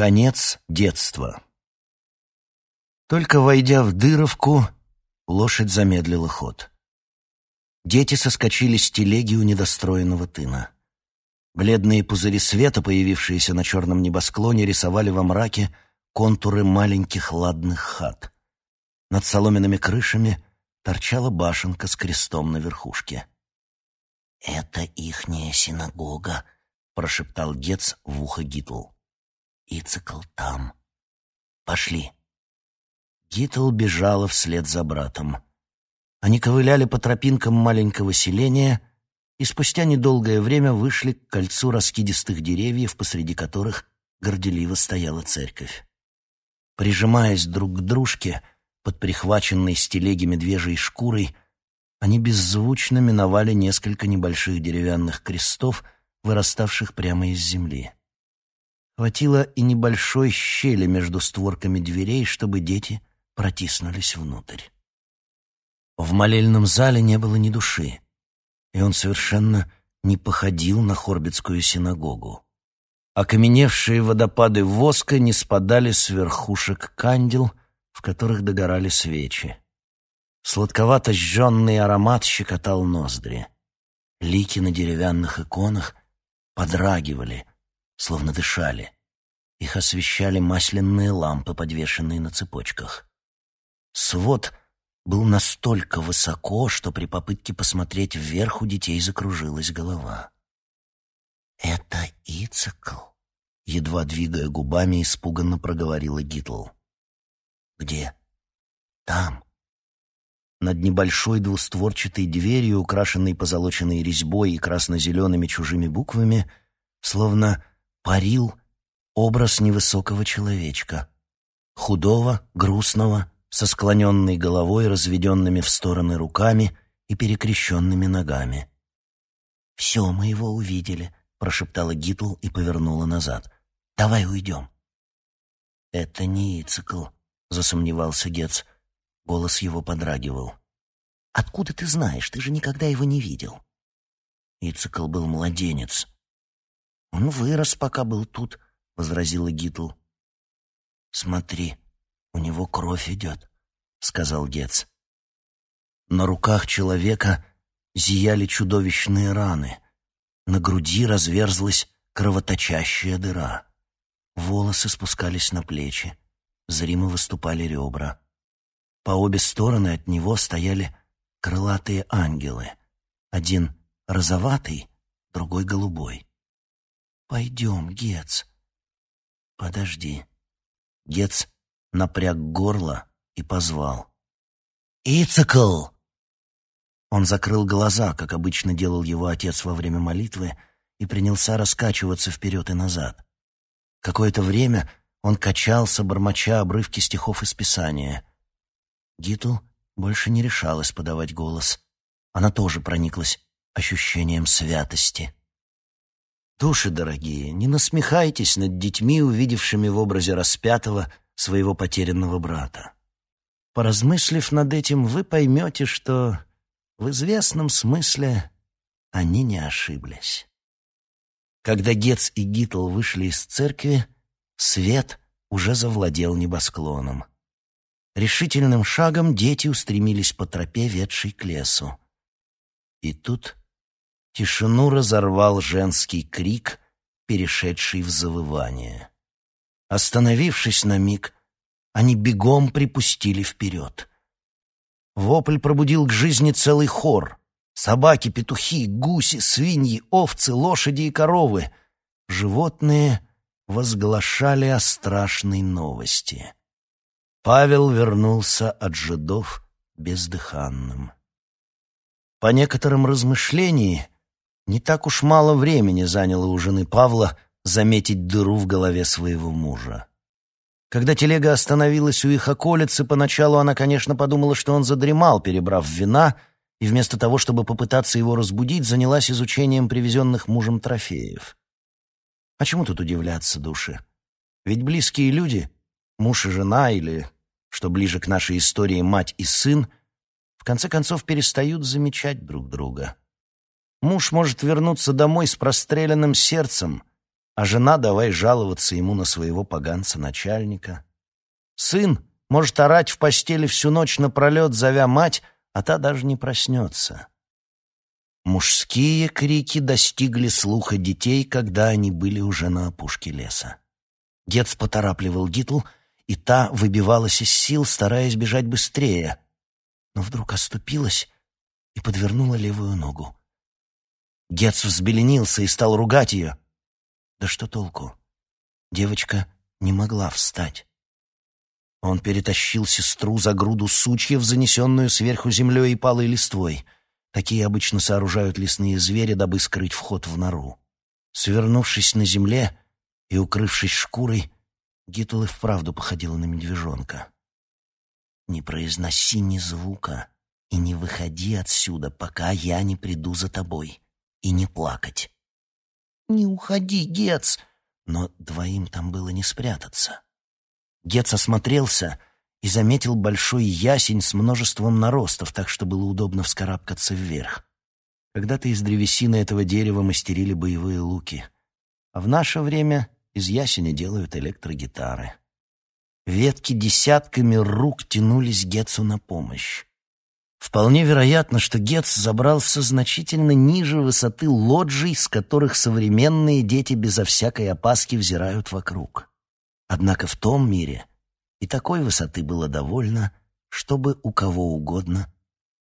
Конец детства. Только войдя в дыровку, лошадь замедлила ход. Дети соскочили с телеги у недостроенного тына. Бледные пузыри света, появившиеся на черном небосклоне, рисовали во мраке контуры маленьких ладных хат. Над соломенными крышами торчала башенка с крестом на верхушке. «Это ихняя синагога», — прошептал Гец в ухо Гитл. «Ицикл там. Пошли». Гитл бежала вслед за братом. Они ковыляли по тропинкам маленького селения и спустя недолгое время вышли к кольцу раскидистых деревьев, посреди которых горделиво стояла церковь. Прижимаясь друг к дружке, под прихваченной с телеги медвежьей шкурой, они беззвучно миновали несколько небольших деревянных крестов, выраставших прямо из земли. Хватило и небольшой щели между створками дверей, чтобы дети протиснулись внутрь. В молельном зале не было ни души, и он совершенно не походил на Хорбитскую синагогу. Окаменевшие водопады воска не спадали с верхушек кандил, в которых догорали свечи. Сладковато жженный аромат щекотал ноздри. Лики на деревянных иконах подрагивали, словно дышали. Их освещали масляные лампы, подвешенные на цепочках. Свод был настолько высоко, что при попытке посмотреть вверх у детей закружилась голова. «Это Ицикл?» — едва двигая губами, испуганно проговорила Гитл. «Где?» «Там», над небольшой двустворчатой дверью, украшенной позолоченной резьбой и красно-зелеными чужими буквами, словно парил образ невысокого человечка. Худого, грустного, со склоненной головой, разведенными в стороны руками и перекрещенными ногами. «Все, мы его увидели», — прошептала Гитл и повернула назад. «Давай уйдем». «Это не Ицикл», — засомневался Гец. Голос его подрагивал. «Откуда ты знаешь? Ты же никогда его не видел». Ицикл был младенец. «Он вырос, пока был тут», — возразила Гитл. «Смотри, у него кровь идет», — сказал Гец. На руках человека зияли чудовищные раны. На груди разверзлась кровоточащая дыра. Волосы спускались на плечи. Зримо выступали ребра. По обе стороны от него стояли крылатые ангелы. Один розоватый, другой голубой. «Пойдем, Гец». «Подожди». Гец напряг горло и позвал. «Ицикл!» Он закрыл глаза, как обычно делал его отец во время молитвы, и принялся раскачиваться вперед и назад. Какое-то время он качался, бормоча обрывки стихов из Писания — Гитл больше не решалась подавать голос. Она тоже прониклась ощущением святости. Души дорогие, не насмехайтесь над детьми, увидевшими в образе распятого своего потерянного брата. Поразмыслив над этим, вы поймете, что в известном смысле они не ошиблись. Когда Гец и Гитл вышли из церкви, свет уже завладел небосклоном. Решительным шагом дети устремились по тропе, ведшей к лесу. И тут тишину разорвал женский крик, перешедший в завывание. Остановившись на миг, они бегом припустили вперед. Вопль пробудил к жизни целый хор. Собаки, петухи, гуси, свиньи, овцы, лошади и коровы. Животные возглашали о страшной новости. Павел вернулся от жидов бездыханным. По некоторым размышлениям, не так уж мало времени заняло у жены Павла заметить дыру в голове своего мужа. Когда телега остановилась у их околицы, поначалу она, конечно, подумала, что он задремал, перебрав вина, и вместо того, чтобы попытаться его разбудить, занялась изучением привезенных мужем трофеев. А чему тут удивляться, души? Ведь близкие люди муж и жена или, что ближе к нашей истории, мать и сын, в конце концов перестают замечать друг друга. Муж может вернуться домой с простреленным сердцем, а жена давай жаловаться ему на своего поганца-начальника. Сын может орать в постели всю ночь напролет, зовя мать, а та даже не проснется. Мужские крики достигли слуха детей, когда они были уже на опушке леса. Гец поторапливал Гитл, и та выбивалась из сил, стараясь бежать быстрее, но вдруг оступилась и подвернула левую ногу. Гец взбеленился и стал ругать ее. Да что толку? Девочка не могла встать. Он перетащил сестру за груду сучьев, занесенную сверху землей и палой листвой. Такие обычно сооружают лесные звери, дабы скрыть вход в нору. Свернувшись на земле и укрывшись шкурой, Гитл и вправду походила на медвежонка. «Не произноси ни звука и не выходи отсюда, пока я не приду за тобой, и не плакать». «Не уходи, Гец!» Но двоим там было не спрятаться. Гец осмотрелся и заметил большой ясень с множеством наростов, так что было удобно вскарабкаться вверх. Когда-то из древесины этого дерева мастерили боевые луки, а в наше время из ясеня делают электрогитары. Ветки десятками рук тянулись Гетцу на помощь. Вполне вероятно, что Гетц забрался значительно ниже высоты лоджий, с которых современные дети безо всякой опаски взирают вокруг. Однако в том мире и такой высоты было довольно, чтобы у кого угодно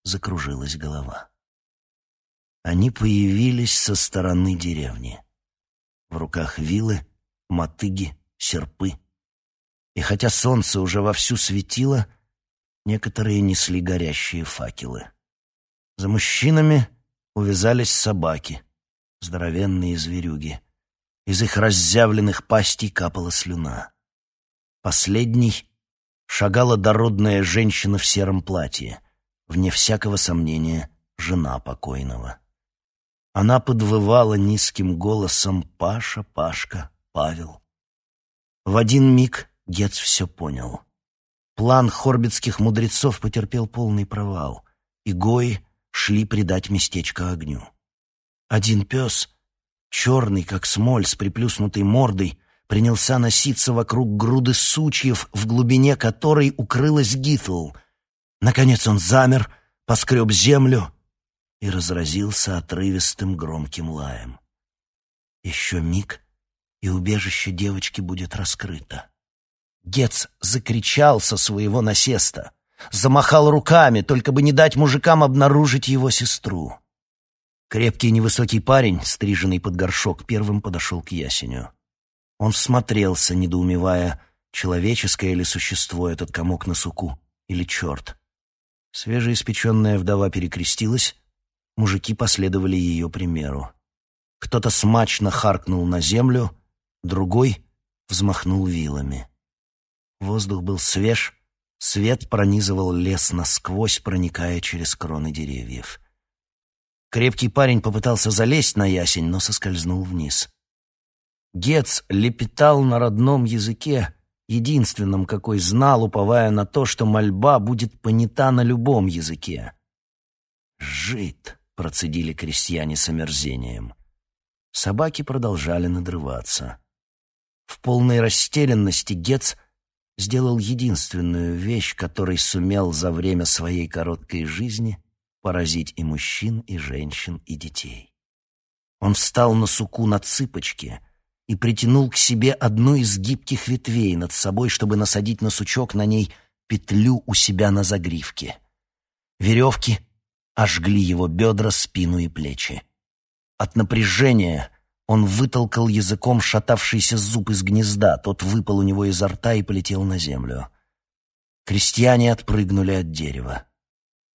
закружилась голова. Они появились со стороны деревни. В руках вилы, мотыги, серпы. И хотя солнце уже вовсю светило, некоторые несли горящие факелы. За мужчинами увязались собаки, здоровенные зверюги. Из их разъявленных пастей капала слюна. Последней шагала дородная женщина в сером платье, вне всякого сомнения, жена покойного. Она подвывала низким голосом «Паша, Пашка, Павел». В один миг Гец все понял. План хорбитских мудрецов потерпел полный провал, и гои шли предать местечко огню. Один пес, черный, как смоль, с приплюснутой мордой, принялся носиться вокруг груды сучьев, в глубине которой укрылась Гитл. Наконец он замер, поскреб землю и разразился отрывистым громким лаем. Еще миг, и убежище девочки будет раскрыто. Гец закричал со своего насеста, замахал руками, только бы не дать мужикам обнаружить его сестру. Крепкий невысокий парень, стриженный под горшок, первым подошел к ясеню. Он всмотрелся, недоумевая, человеческое ли существо этот комок на суку или черт. Свежеиспеченная вдова перекрестилась, мужики последовали ее примеру. Кто-то смачно харкнул на землю, другой взмахнул вилами. Воздух был свеж, свет пронизывал лес насквозь, проникая через кроны деревьев. Крепкий парень попытался залезть на ясень, но соскользнул вниз. Гец лепетал на родном языке, единственном, какой знал, уповая на то, что мольба будет понята на любом языке. «Жид!» — процедили крестьяне с омерзением. Собаки продолжали надрываться. В полной растерянности Гец сделал единственную вещь, которой сумел за время своей короткой жизни поразить и мужчин, и женщин, и детей. Он встал на суку на цыпочки — и притянул к себе одну из гибких ветвей над собой, чтобы насадить на сучок на ней петлю у себя на загривке. Веревки ожгли его бедра, спину и плечи. От напряжения он вытолкал языком шатавшийся зуб из гнезда, тот выпал у него изо рта и полетел на землю. Крестьяне отпрыгнули от дерева.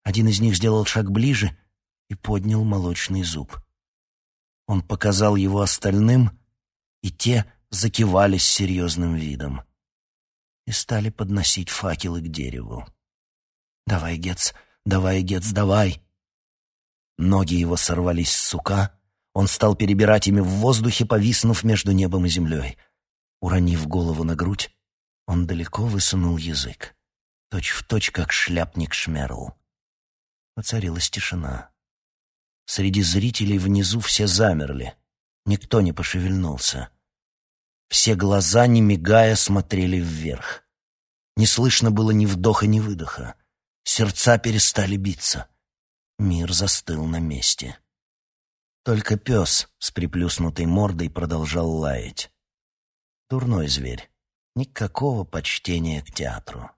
Один из них сделал шаг ближе и поднял молочный зуб. Он показал его остальным — и те закивали с серьезным видом и стали подносить факелы к дереву. «Давай, Гец, давай, Гец, давай!» Ноги его сорвались с сука, он стал перебирать ими в воздухе, повиснув между небом и землей. Уронив голову на грудь, он далеко высунул язык, точь в точь, как шляпник Шмерл. Воцарилась тишина. Среди зрителей внизу все замерли, никто не пошевельнулся. Все глаза, не мигая, смотрели вверх. Не слышно было ни вдоха, ни выдоха. Сердца перестали биться. Мир застыл на месте. Только пес с приплюснутой мордой продолжал лаять. Дурной зверь. Никакого почтения к театру.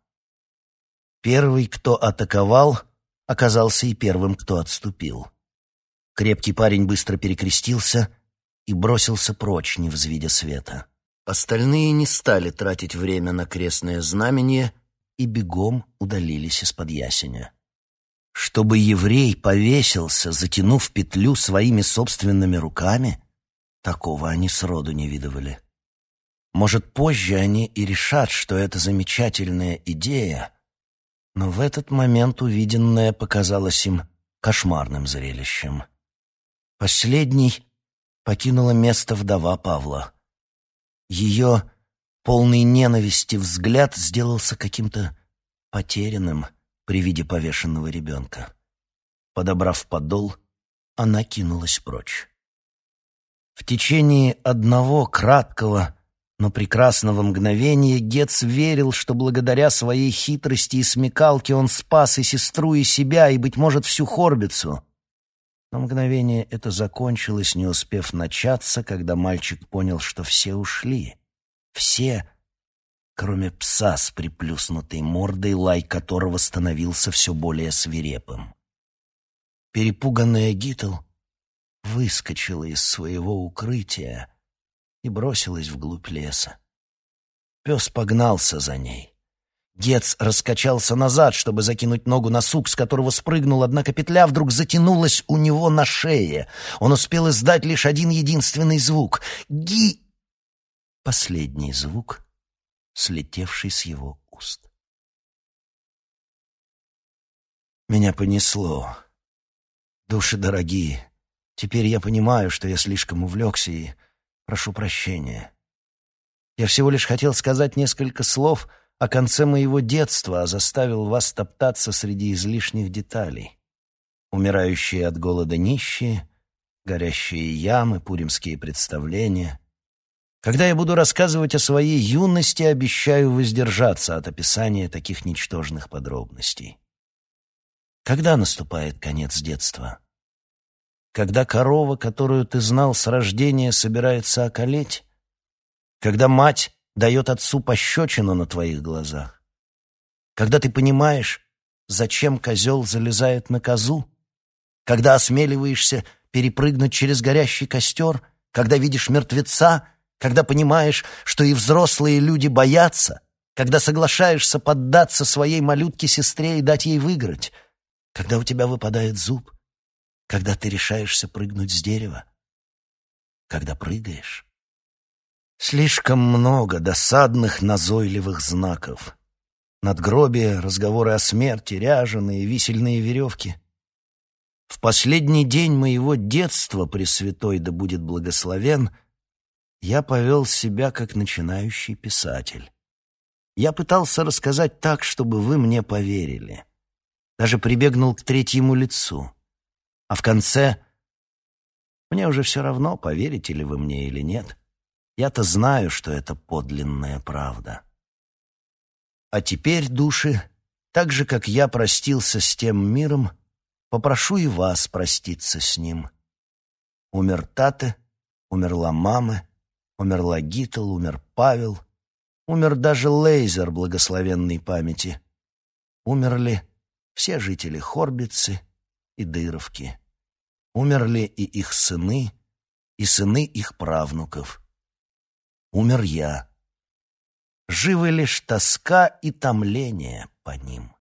Первый, кто атаковал, оказался и первым, кто отступил. Крепкий парень быстро перекрестился и бросился прочь, не взвидя света. Остальные не стали тратить время на крестное знамение и бегом удалились из-под ясеня. Чтобы еврей повесился, затянув петлю своими собственными руками, такого они сроду не видывали. Может, позже они и решат, что это замечательная идея, но в этот момент увиденное показалось им кошмарным зрелищем. Последний покинула место вдова Павла. Ее полный ненависти взгляд сделался каким-то потерянным — при виде повешенного ребенка. Подобрав подол, она кинулась прочь. В течение одного краткого, но прекрасного мгновения Гец верил, что благодаря своей хитрости и смекалке он спас и сестру, и себя, и, быть может, всю Хорбицу. Но мгновение это закончилось, не успев начаться, когда мальчик понял, что все ушли. Все, кроме пса с приплюснутой мордой, лай которого становился все более свирепым. Перепуганная Гитл выскочила из своего укрытия и бросилась вглубь леса. Пес погнался за ней. Гец раскачался назад, чтобы закинуть ногу на сук, с которого спрыгнул, однако петля вдруг затянулась у него на шее. Он успел издать лишь один единственный звук — «Ги!» Последний звук слетевший с его уст. Меня понесло. Души дорогие, теперь я понимаю, что я слишком увлекся и прошу прощения. Я всего лишь хотел сказать несколько слов о конце моего детства, а заставил вас топтаться среди излишних деталей. Умирающие от голода нищие, горящие ямы, пуримские представления — когда я буду рассказывать о своей юности, обещаю воздержаться от описания таких ничтожных подробностей. Когда наступает конец детства? Когда корова, которую ты знал с рождения, собирается околеть? Когда мать дает отцу пощечину на твоих глазах? Когда ты понимаешь, зачем козел залезает на козу? Когда осмеливаешься перепрыгнуть через горящий костер? Когда видишь мертвеца — когда понимаешь, что и взрослые люди боятся, когда соглашаешься поддаться своей малютке-сестре и дать ей выиграть, когда у тебя выпадает зуб, когда ты решаешься прыгнуть с дерева, когда прыгаешь. Слишком много досадных назойливых знаков. Надгробия, разговоры о смерти, ряженые, висельные веревки. В последний день моего детства, Пресвятой да будет благословен — я повел себя как начинающий писатель. Я пытался рассказать так, чтобы вы мне поверили. Даже прибегнул к третьему лицу. А в конце... Мне уже все равно, поверите ли вы мне или нет. Я-то знаю, что это подлинная правда. А теперь, души, так же, как я простился с тем миром, попрошу и вас проститься с ним. Умер Тате, умерла мама, Умерла Гитл, умер Павел, умер даже Лейзер благословенной памяти. Умерли все жители Хорбицы и Дыровки. Умерли и их сыны, и сыны их правнуков. Умер я. Живы лишь тоска и томление по ним.